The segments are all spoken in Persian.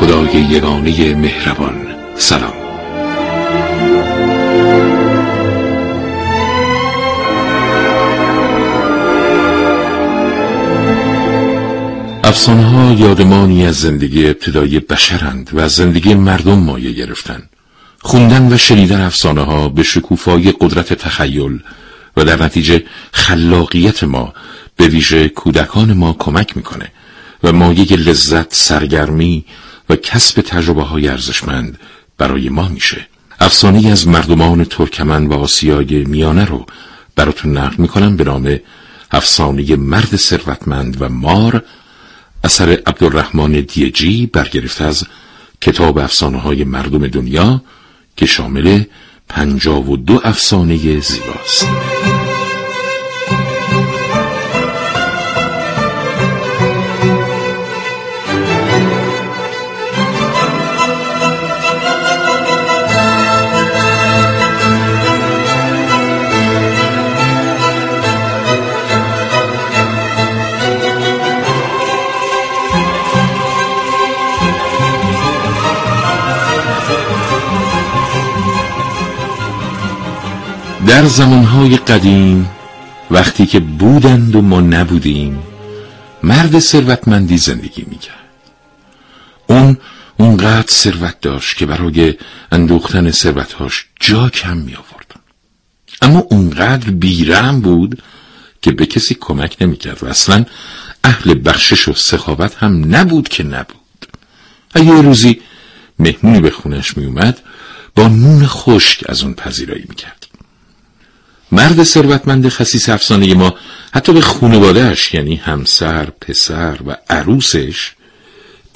خدای یگانه مهربان. سلام. افسانه ها یادمانی از زندگی ابتدایی بشرند و از زندگی مردم مایه گرفتن. خوندن و شنیدن افسانه ها به شکوفای قدرت تخیل و در نتیجه خلاقیت ما به ویژه کودکان ما کمک می‌کنه و مایه لذت سرگرمی و کسب تجربه های ارزشمند برای ما میشه. افسانه از مردمان ترکمن و آسیای میانه رو براتون نقل می‌کنم به نام افسانه مرد ثروتمند و مار اثر عبدالرحمن دیجی برگرفته از کتاب افسانه های مردم دنیا که شامل پنجاب و دو افسانه زیباست. در زمانهای قدیم وقتی که بودند و ما نبودیم مرد ثروتمندی زندگی می‌کرد. اون اونقدر ثروت داشت که برای اندوختن ثروتهاش جا کم می آورد. اما اونقدر بیرم بود که به کسی کمک نمی‌کرد و اصلا اهل بخشش و سخاوت هم نبود که نبود. اگه روزی مهمونی به خونش می اومد با نون خشک از اون پذیرایی می‌کرد. مرد ثروتمند خسیس افسانه ما حتی به خانوادهش یعنی همسر، پسر و عروسش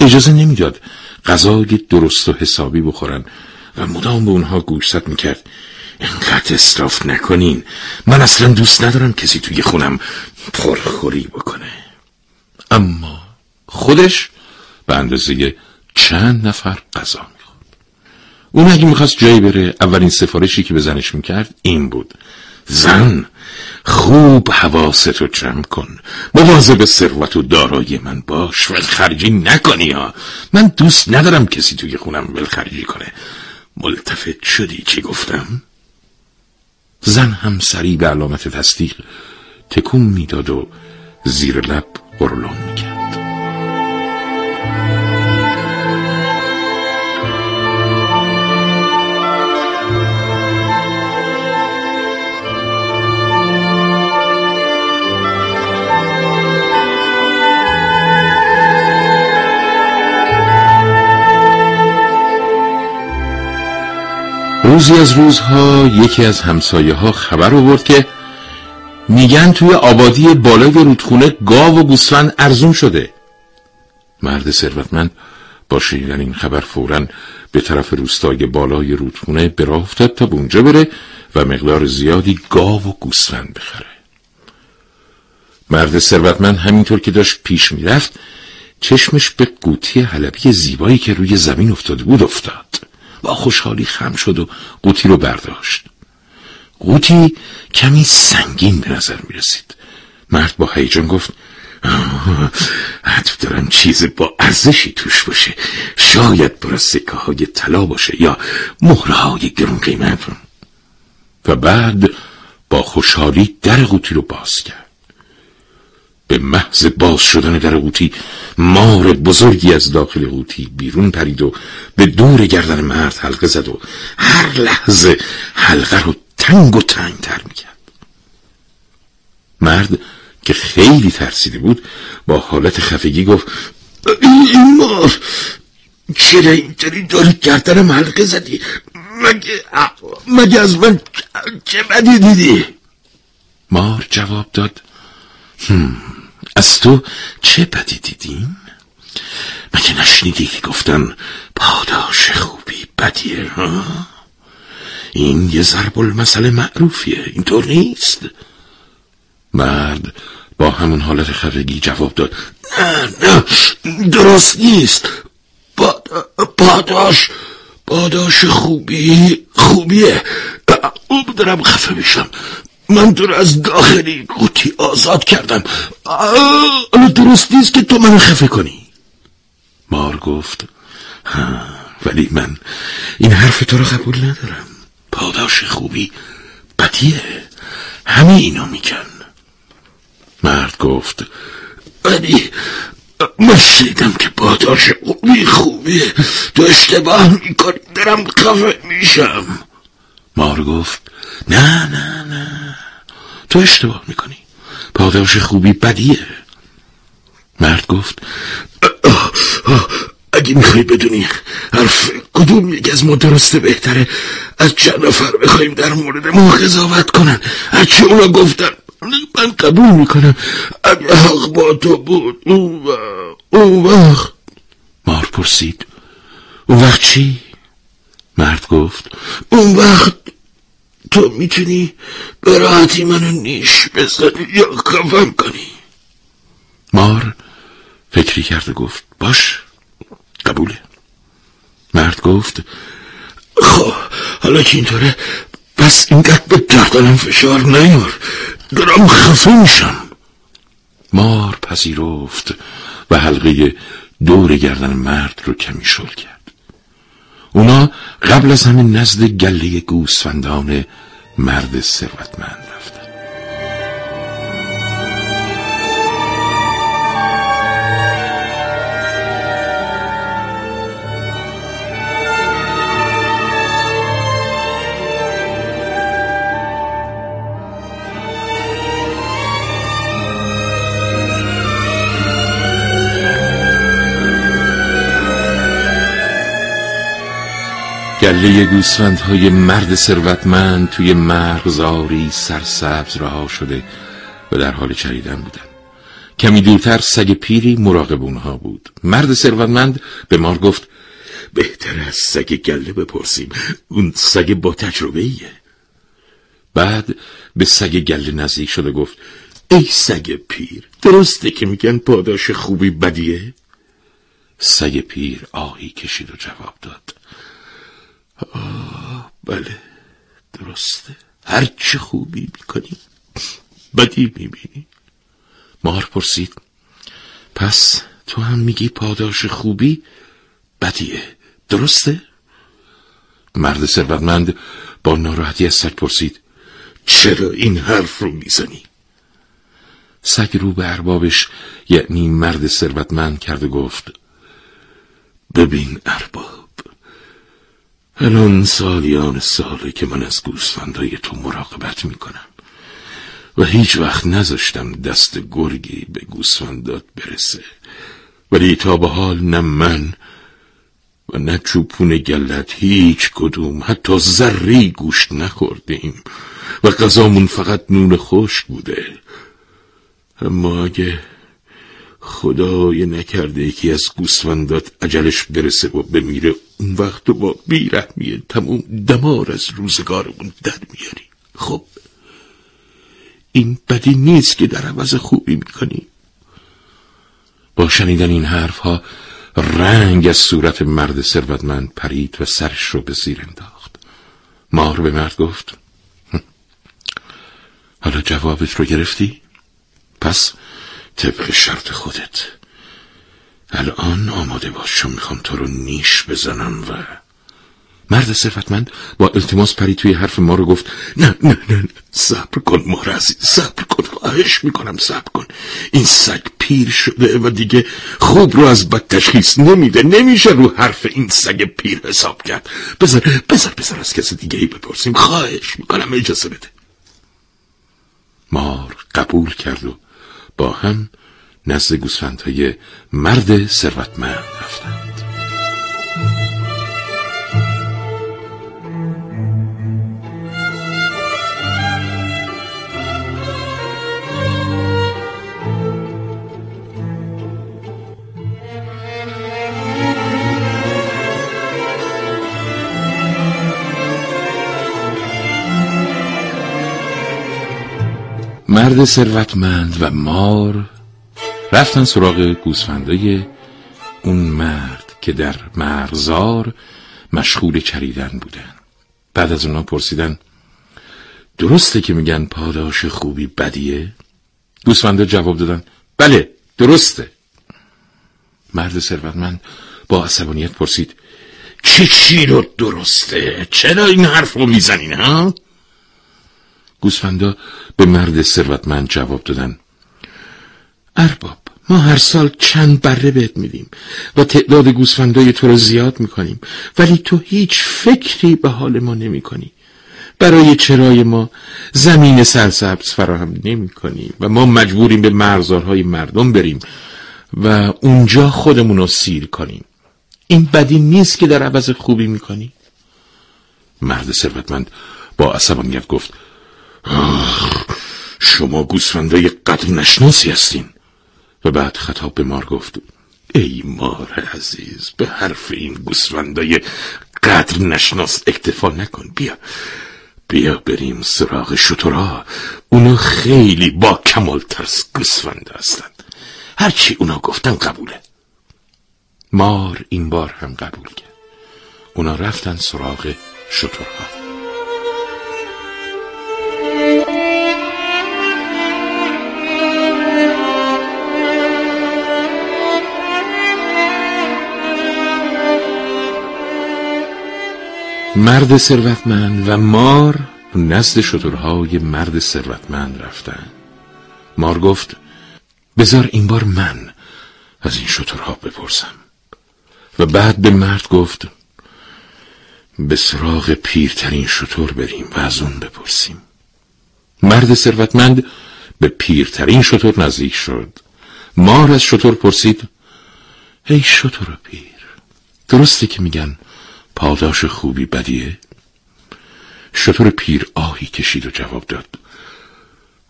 اجازه نمی‌داد غذای درست و حسابی بخورن. و مدام به اونها گوشزد می‌کرد. اینقدر اصراف نکنین. من اصلا دوست ندارم کسی توی خونم پرخوری بکنه. اما خودش به اندازه چند نفر غذا می‌خورد. اون اگه می‌خواست جایی بره اولین سفارشی که به زنش می‌کرد این بود. زن خوب حواستو جمع کن. به ثروت و دارایی من باش. خرجی نکنی ها. من دوست ندارم کسی توی خونم خرجی کنه. ملتفت شدی چی گفتم؟ زن هم سریع به علامت تصدیق تکون می‌داد و زیر لب قرلون می‌کرد. روزی از روزها یکی از همسایه ها خبر آورد که میگن توی آبادی بالای رودخونه گاو و گوسفند ارزون شده. مرد ثروتمند با شنیدن این خبر فورا به طرف روستای بالای رودخونه به راه افتاد تا به اونجا بره و مقدار زیادی گاو و گوسفند بخره. مرد ثروتمند همینطور که داشت پیش می‌رفت چشمش به قوطی حلبی زیبایی که روی زمین افتاده بود افتاد. با خوشحالی خم شد و قوطی رو برداشت. قوطی کمی سنگین به نظر می رسید. مرد با هیجان گفت حتف دارم چیز با ارزشی توش باشه. شاید برای سکه های طلا باشه یا مهره های گرون قیمت. و بعد با خوشحالی در قوطی رو باز کرد. به محض باز شدن در قوطی مار بزرگی از داخل قوطی بیرون پرید و به دور گردن مرد حلقه زد و هر لحظه حلقه رو تنگ و تنگ تر می‌کرد. مرد که خیلی ترسیده بود با حالت خفگی گفت این مار چرا اینطوری داری گردن حلقه زدی؟ مگه, مگه از من چه بدی دیدی؟ مار جواب داد از تو چه بدی دیدیم؟ مگه نشنیدی که گفتن پاداش خوبی بدیه ها؟ این یه ضرب المثل معروفیه اینطور نیست؟ مرد با همون حالت خفگی جواب داد نه نه درست نیست. پاداش پاداش خوبی خوبیه. دارم خفه میشم. من تو از داخلی قوطی آزاد کردم. حالا درست نیست که تو منو خفه کنی. مار گفت ولی من این حرف تو رو قبول ندارم. پاداش خوبی بدیه. همه اینو میگن. مرد گفت ولی من شنیدم که پاداش خوبی خوبیه. تو اشتباه می‌کنی درم خفه میشم. مار گفت نه نه نه تو اشتباه می‌کنی. پاداش خوبی بدیه. مرد گفت اگه می‌خوای بدونی حرف کدوم یک از ما درسته بهتره از چند نفر بخوایم در مورد ما قضاوت کنن. از چه اونا گفتن؟ من قبول می‌کنم. اگه حق با تو بود اون وقت اون وقت. مار پرسید اون وقت چی؟ مرد گفت اون وقت تو می‌تونی به راحتی منو نیش بزنی یا خفم کنی؟ مار فکری کرده گفت باش قبوله. مرد گفت خب حالا که اینطوره پس اینقدر به گردنم فشار نیار. دارم خفه میشم. مار پذیرفت و حلقه دور گردن مرد رو کمی شل کرد. اونا قبل از همین نزد گله گوسفندان مرد ثروتمند. گله های مرد ثروتمند توی مرغزاری سرسبز رها شده و در حال چریدن بودن. کمی دورتر سگ پیری مراقب اونها بود. مرد ثروتمند به مار گفت بهتر از سگ گله بپرسیم. اون سگ با تجربه ایه بعد به سگ گله نزدیک شد و گفت ای سگ پیر درسته که میگن پاداش خوبی بدیه؟ سگ پیر آهی کشید و جواب داد بله درسته هر چه خوبی می‌کنی بدی می‌بینی مار پرسید پس تو هم میگی پاداش خوبی بدیه درسته؟ مرد ثروتمند با ناراحتی از سگ پرسید چرا این حرف رو می‌زنی؟ سگ رو به اربابش یعنی مرد ثروتمند کرد و گفت ببین ارباب الان سالیان ساله که من از گوسفندای تو مراقبت می‌کنم. و هیچ وقت نذاشتم دست گرگی به گوسفندات برسه. ولی تا به حال نه من و نه چوپون گلت هیچ کدوم حتی ذری گوشت نخوردیم. و غذامون فقط نون خشک بوده. اما اگه خدای نکرده یکی از گوسفندات عجلش برسه و بمیره اون وقت با بیرحمی تموم دمار از روزگارمون در میاری. خب این بدی نیست که در عوض خوبی می‌کنی. با شنیدن این حرف ها رنگ از صورت مرد ثروتمند پرید و سرش رو به زیر انداخت. مار به مرد گفت حالا جوابت رو گرفتی؟ پس طبق شرط خودت. الان آماده باش چون می‌خوام تو رو نیش بزنم و مرد صفتمند با التماس پری توی حرف ما رو گفت نه نه نه صبر کن مهر صبر کن خواهش می‌کنم صبر کن. این سگ پیر شده و دیگه خوب رو از بد تشخیص نمیده نمیشه رو حرف این سگ پیر حساب کرد. بذار بذار بذار از کسی دیگه ای بپرسیم خواهش می‌کنم اجازه بده. مار قبول کرد و با هم نزد گوسفندهای مرد ثروتمند رفتند. مرد ثروتمند و مار رفتن سراغ گوسفندای اون مرد که در مرزار مشغول چریدن بودن بعد از اونا پرسیدن درسته که میگن پاداش خوبی بدیه؟ گوسفندا جواب دادن بله درسته مرد ثروتمند با عصبانیت پرسید چه چی رو درسته؟ چرا این حرف رو می‌زنین ها؟ گوسفندا به مرد ثروتمند جواب دادن ارباب ما هر سال چند بره بهت میدیم و تعداد گوسفندای تو رو زیاد می‌کنیم. ولی تو هیچ فکری به حال ما نمی‌کنی. برای چرای ما زمین سرسبز فراهم نمی کنی و ما مجبوریم به مرزارهای مردم بریم و اونجا خودمون رو سیر کنیم. این بدی نیست که در عوض خوبی می‌کنی. مرد ثروتمند با عصبانیت گفت شما گوسفندای قدر نشناسی هستین. و بعد خطاب به مار گفت ای مار عزیز به حرف این گوسفندای قدر نشناس اکتفا نکن بیا. بیا بریم سراغ شترا. اونا خیلی با کمال ترس گوسفند هستن هرچی اونا گفتن قبوله. مار این بار هم قبول کرد. اونا رفتن سراغ شترها مرد ثروتمند و مار نزد شترهای مرد ثروتمند رفتن. مار گفت بذار این بار من از این شترها بپرسم. و بعد به مرد گفت به سراغ پیرترین شتر بریم و از اون بپرسیم. مرد ثروتمند به پیرترین شتر نزدیک شد. مار از شتر پرسید ای شتر پیر درسته که میگن پاداش خوبی بدیه؟ شطور پیر آهی کشید و جواب داد؟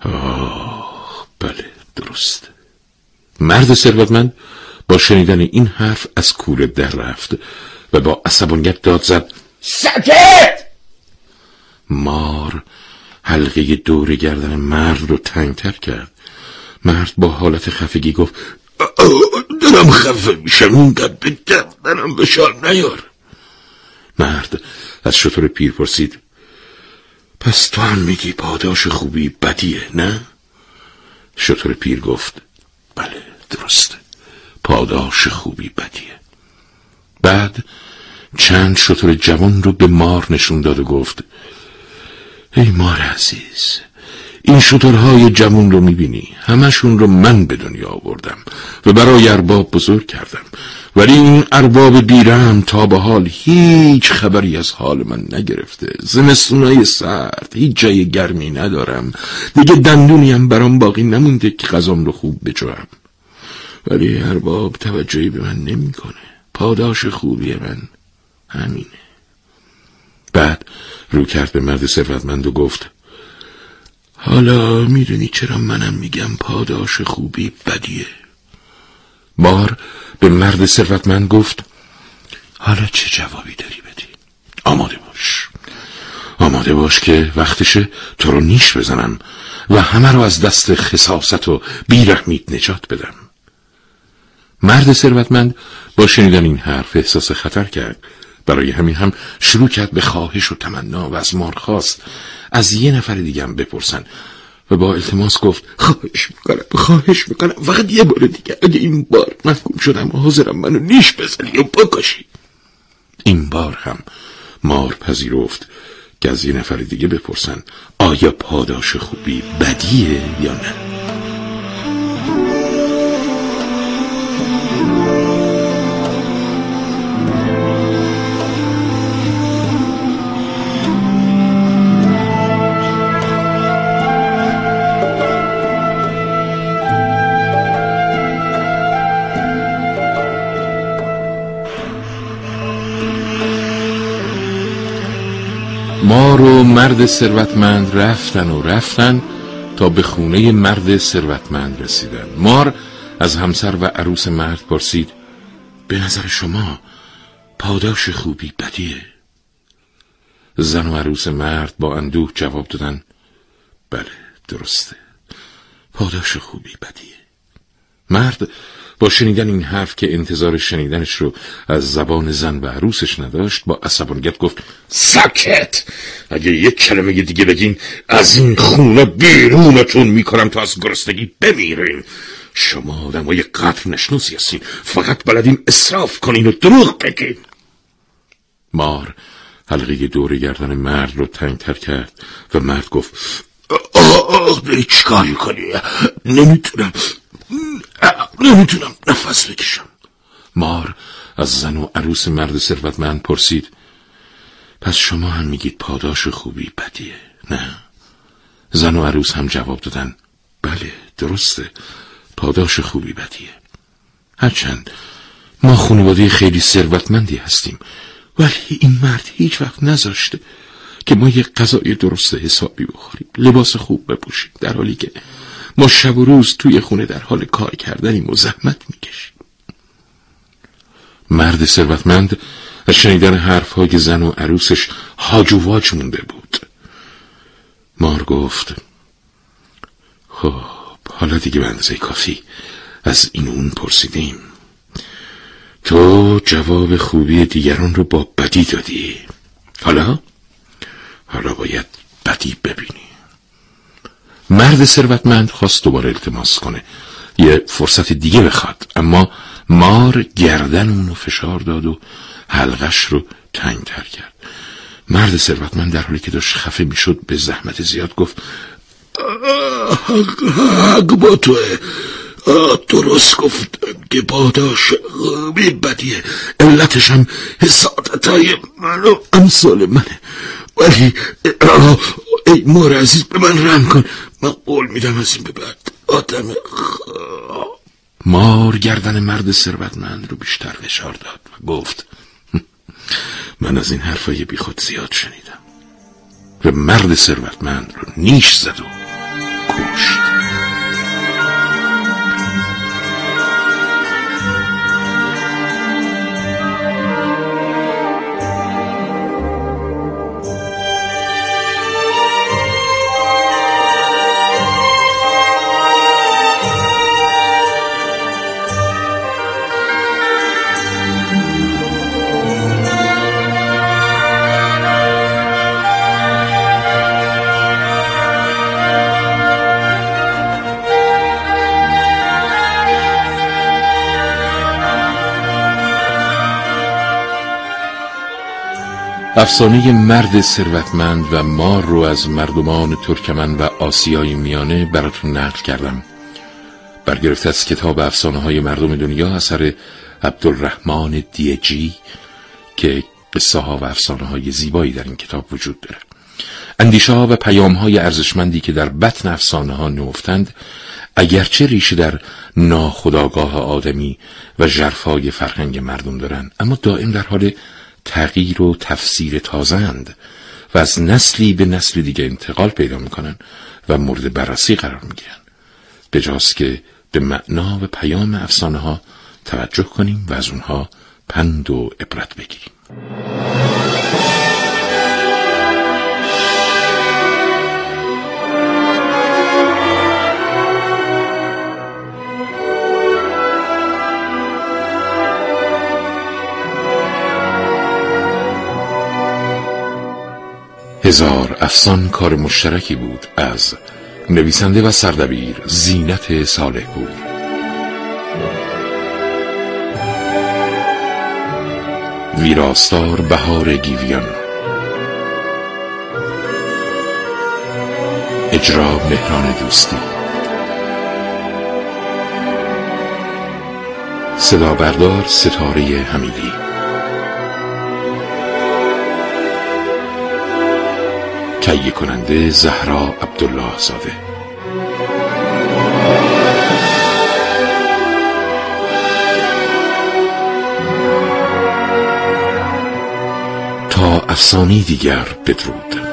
آه بله درست. مرد ثروتمند با شنیدن این حرف از کوره در رفت و با عصبانیت داد زد سکت! مار حلقه دور گردن مرد رو تنگتر کرد. مرد با حالت خفگی گفت دارم خفه میشم اینقدر به گردنم بشار نیار. مرد. از شطور پیر پرسید پس تو هم میگی پاداش خوبی بدیه نه؟ شطور پیر گفت بله درسته. پاداش خوبی بدیه. بعد چند شطور جوان رو به مار نشون داد و گفت ای مار عزیز این شطورهای جوان رو می‌بینی؟ همشون رو من به دنیا آوردم و برای ارباب بزرگ کردم. ولی این ارباب بیرم تا به حال هیچ خبری از حال من نگرفته. زمستونای سرد هیچ جای گرمی ندارم. دیگه دندونیم برام باقی نمونده که غذام رو خوب بجوام ولی ارباب توجهی به من نمی‌کنه. پاداش خوبی من. همینه. بعد رو کرد به مرد ثروتمند و گفت حالا می‌دونی چرا منم میگم پاداش خوبی بدیه؟ بار به مرد ثروتمند گفت حالا چه جوابی داری بدی؟ آماده باش. آماده باش که وقتشه تو رو نیش بزنم و همه رو از دست خصاصت و بیرحمیت نجات بدم. مرد ثروتمند با شنیدن این حرف احساس خطر کرد. برای همین هم شروع کرد به خواهش و تمنا و از مار خواست از یه نفر دیگه هم بپرسن. و با التماس گفت خواهش می‌کنم خواهش می‌کنم. فقط یه بار دیگه اگه این بار محکوم شدم حاضرم منو نیش بزنی و بکشی. این بار هم مار پذیرفت که از یه نفر دیگه بپرسن آیا پاداش خوبی بدیه یا نه؟ مار و مرد ثروتمند رفتن و رفتن تا به خونه مرد ثروتمند رسیدن. مار از همسر و عروس مرد پرسید به نظر شما پاداش خوبی بدیه؟ زن و عروس مرد با اندوه جواب دادن بله درسته. پاداش خوبی بدیه. مرد با شنیدن این حرف که انتظار شنیدنش رو از زبان زن و عروسش نداشت با عصبانیت گفت سکت اگه یک کلمه دیگه بگین از این خونه بیرونتون می‌کنم تا از گرستگی بمیرین. شما آدمای قدر نشناسی هستین فقط بلدین اصراف کنین و دروغ بگین. مار حلقه دور گردن مرد رو تنگتر کرد و مرد گفت آه چیکار کنی نمی‌تونم. نمی‌تونم نفس بکشم. مار از زن و عروس مرد ثروتمند پرسید پس شما هم میگید پاداش خوبی بدیه نه؟ زن و عروس هم جواب دادن بله درسته پاداش خوبی بدیه. هرچند ما خانواده خیلی ثروتمندی هستیم ولی این مرد هیچ وقت نذاشته که ما یک غذای درست حسابی بخوریم لباس خوب بپوشیم در حالی که ما شب و روز توی خونه در حال کار کردنیم و زحمت می‌کشیم. مرد ثروتمند از شنیدن حرفهای زن و عروسش هاج و واج مونده بود. مار گفت خب حالا دیگه به اندازه کافی از این اون پرسیدیم. تو جواب خوبی دیگران رو با بدی دادی. حالا؟ حالا باید بدی ببینی. مرد ثروتمند خواست دوباره التماس کنه. یه فرصت دیگه بخواد. اما مار گردن اونو فشار داد و حلقش رو تنگتر کرد. مرد ثروتمند در حالی که داشت خفه می‌شد به زحمت زیاد گفت حق با توه. درست گفتم که پاداش بی بدیه علتش هم حسادت های من و امثال منه. ولی ای مار عزیز به من رنگ کن. من قول میدم از این به بعد. آدم مار گردن مرد ثروتمند رو بیشتر فشار داد و گفت من از این حرفای بیخود زیاد شنیدم. و مرد ثروتمند رو نیش زد و کشت. افسانه مرد ثروتمند و مار رو از مردمان ترکمن و آسیای میانه براتون نقل کردم. برگرفته از کتاب افسانه های مردم دنیا اثر عبدالرحمن دیجی که قصه ها و افسانه های زیبایی در این کتاب وجود داره. اندیشه ها و پیام های ارزشمندی که در بطن افسانه ها نوفتند اگرچه ریشه در ناخداگاه آدمی و جرفای فرهنگ مردم دارند اما دائم در حال تغییر و تفسیر تازند و از نسلی به نسل دیگه انتقال پیدا می‌کنن و مورد بررسی قرار می‌گیرن. بجاست که به معنا و پیام افسانه ها توجه کنیم و از اونها پند و عبرت بگیریم. هزار افسان کار مشترکی بود از نویسنده و سردبیر زینت صالح بود ویراستار بهار گیویان. اجرا مهران دوستی. صدا بردار ستاره حمیدی. تهیه کننده زهرا عبدالله زاده. تا افسانی دیگر بدرود.